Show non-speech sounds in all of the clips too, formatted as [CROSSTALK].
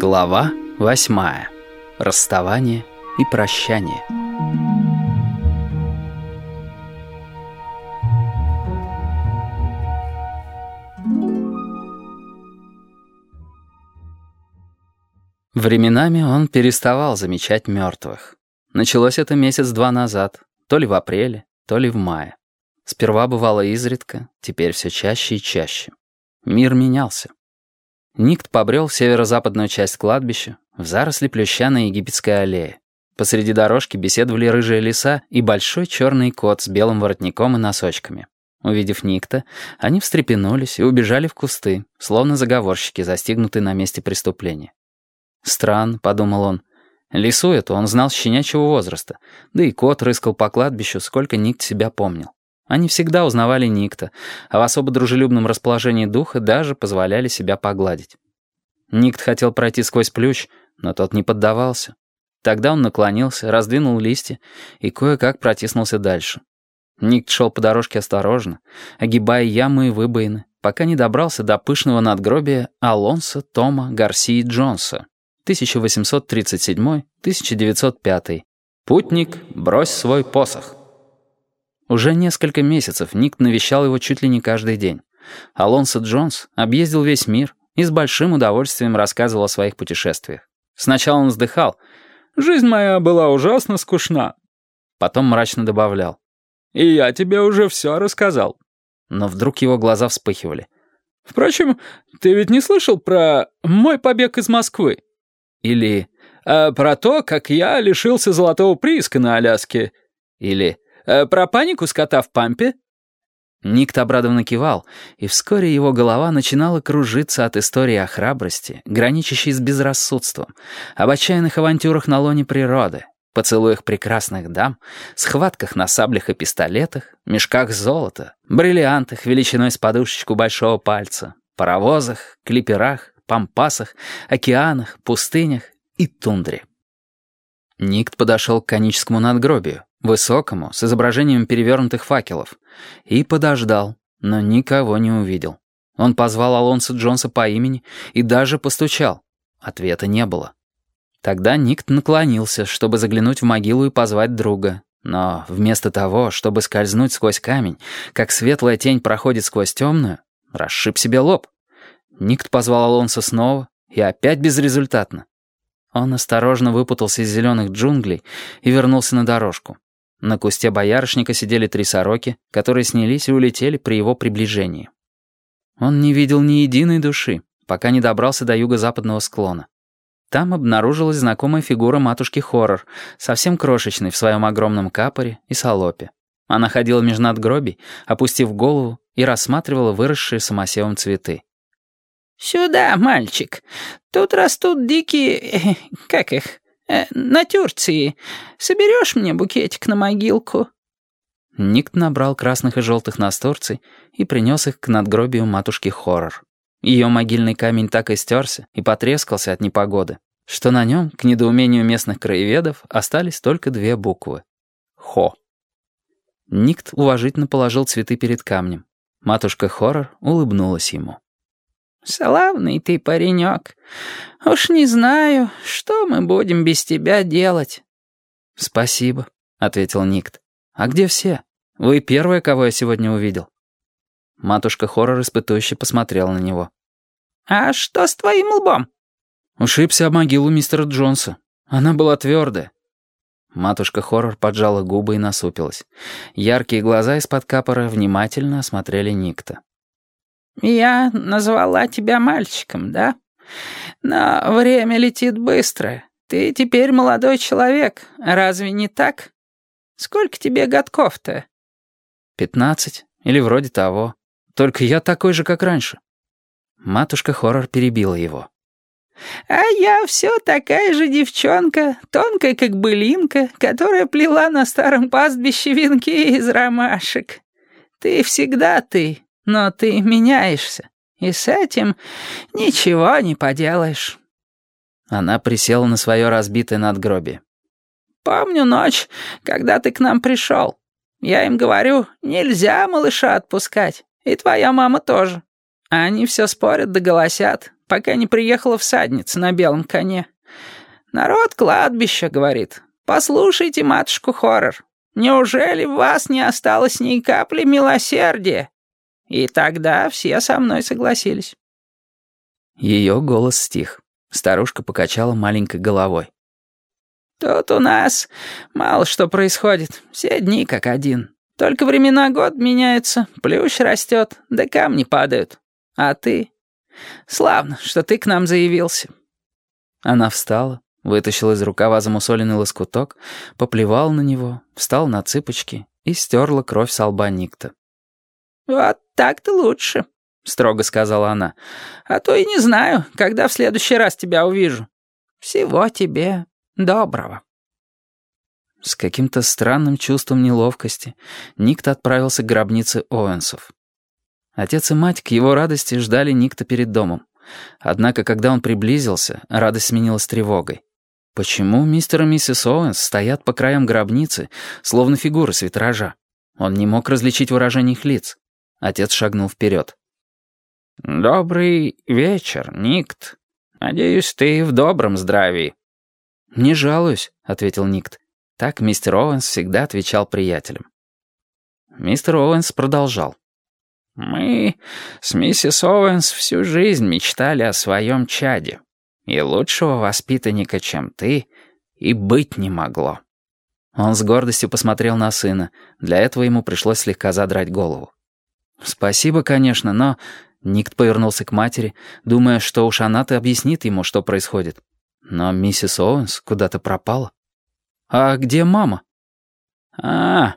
Глава восьмая. Расставание и прощание. Временами он переставал замечать мертвых. Началось это месяц-два назад, то ли в апреле, то ли в мае. Сперва бывало изредка, теперь все чаще и чаще. Мир менялся. Никт побрел в северо-западную часть кладбища, в заросли плюща на египетской аллее. Посреди дорожки беседовали рыжие лиса и большой черный кот с белым воротником и носочками. Увидев Никта, они встрепенулись и убежали в кусты, словно заговорщики, застигнутые на месте преступления. «Стран», — подумал он, — лису эту он знал с щенячьего возраста, да и кот рыскал по кладбищу, сколько Никт себя помнил. Они всегда узнавали Никта, а в особо дружелюбном расположении духа даже позволяли себя погладить. Никт хотел пройти сквозь плющ, но тот не поддавался. Тогда он наклонился, раздвинул листья и кое-как протиснулся дальше. Никт шел по дорожке осторожно, огибая ямы и выбоины, пока не добрался до пышного надгробия Алонса Тома Гарсии Джонса, 1837-1905. «Путник, брось свой посох». Уже несколько месяцев Ник навещал его чуть ли не каждый день. Алонсо Джонс объездил весь мир и с большим удовольствием рассказывал о своих путешествиях. Сначала он вздыхал. «Жизнь моя была ужасно скучна». Потом мрачно добавлял. «И я тебе уже все рассказал». Но вдруг его глаза вспыхивали. «Впрочем, ты ведь не слышал про мой побег из Москвы?» Или «А про то, как я лишился золотого прииска на Аляске?» Или Э, про панику скота в пампе?» Никт обрадованно кивал, и вскоре его голова начинала кружиться от истории о храбрости, граничащей с безрассудством, об отчаянных авантюрах на лоне природы, поцелуях прекрасных дам, схватках на саблях и пистолетах, мешках золота, бриллиантах величиной с подушечку большого пальца, паровозах, клиперах, пампасах, океанах, пустынях и тундре. Никт подошел к коническому надгробию, высокому, с изображением перевернутых факелов, и подождал, но никого не увидел. Он позвал Алонса Джонса по имени и даже постучал. Ответа не было. Тогда Никт наклонился, чтобы заглянуть в могилу и позвать друга. Но вместо того, чтобы скользнуть сквозь камень, как светлая тень проходит сквозь темную, расшиб себе лоб. Никт позвал Алонса снова, и опять безрезультатно. Он осторожно выпутался из зеленых джунглей и вернулся на дорожку. На кусте боярышника сидели три сороки, которые снялись и улетели при его приближении. Он не видел ни единой души, пока не добрался до юго-западного склона. Там обнаружилась знакомая фигура матушки Хоррор, совсем крошечной в своем огромном капоре и салопе. Она ходила меж надгробий, опустив голову, и рассматривала выросшие самосевом цветы. «Сюда, мальчик. Тут растут дикие... [LAUGHS] как их? Э, натюрции. Соберешь мне букетик на могилку?» Никт набрал красных и желтых насторций и принес их к надгробию матушки Хоррор. Ее могильный камень так и стерся и потрескался от непогоды, что на нем, к недоумению местных краеведов, остались только две буквы — «Хо». Никт уважительно положил цветы перед камнем. Матушка Хоррор улыбнулась ему. «Славный ты паренек. Уж не знаю, что мы будем без тебя делать». «Спасибо», — ответил Никт. «А где все? Вы первая, кого я сегодня увидел». Матушка Хоррор испытующе посмотрела на него. «А что с твоим лбом?» Ушибся о могилу мистера Джонса. Она была твердая. Матушка Хоррор поджала губы и насупилась. Яркие глаза из-под капора внимательно осмотрели Никта. «Я назвала тебя мальчиком, да? Но время летит быстро. Ты теперь молодой человек, разве не так? Сколько тебе годков-то?» «Пятнадцать, или вроде того. Только я такой же, как раньше». Матушка Хоррор перебила его. «А я все такая же девчонка, тонкая как былинка, которая плела на старом пастбище венки из ромашек. Ты всегда ты, но ты меняешься, и с этим ничего не поделаешь». Она присела на свое разбитое надгробие. «Помню ночь, когда ты к нам пришел. Я им говорю, нельзя малыша отпускать, и твоя мама тоже. Они все спорят да голосят, пока не приехала всадница на белом коне. «Народ кладбища», — говорит. «Послушайте матушку Хоррор. Неужели в вас не осталось ни капли милосердия?» И тогда все со мной согласились. Ее голос стих. Старушка покачала маленькой головой. «Тут у нас мало что происходит. Все дни как один. Только времена год меняются, плющ растет, да камни падают. А ты? Славно, что ты к нам заявился». Она встала, вытащила из рукава замусоленный лоскуток, поплевала на него, встал на цыпочки и стерла кровь с лба Никта. «Вот так-то лучше», — строго сказала она. «А то и не знаю, когда в следующий раз тебя увижу. Всего тебе доброго». С каким-то странным чувством неловкости Никт отправился к гробнице Оуэнсов. Отец и мать к его радости ждали Никта перед домом. Однако, когда он приблизился, радость сменилась тревогой. Почему мистер и миссис Оуэнс стоят по краям гробницы, словно фигуры с витража? Он не мог различить выражение их лиц. Отец шагнул вперед. «Добрый вечер, Никт. Надеюсь, ты в добром здравии». «Не жалуюсь», — ответил Никт. Так мистер Оуэнс всегда отвечал приятелям. Мистер Оуэнс продолжал. «Мы с миссис Оуэнс всю жизнь мечтали о своем чаде, и лучшего воспитанника, чем ты, и быть не могло». Он с гордостью посмотрел на сына. Для этого ему пришлось слегка задрать голову. «Спасибо, конечно, но...» Никт повернулся к матери, думая, что уж она-то объяснит ему, что происходит. Но миссис Оуэнс куда-то пропала. «А где мама?» «А,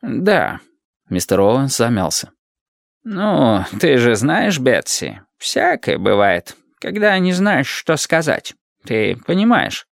да». Мистер Оуэнс замялся. «Ну, ты же знаешь, Бетси, всякое бывает, когда не знаешь, что сказать. Ты понимаешь?»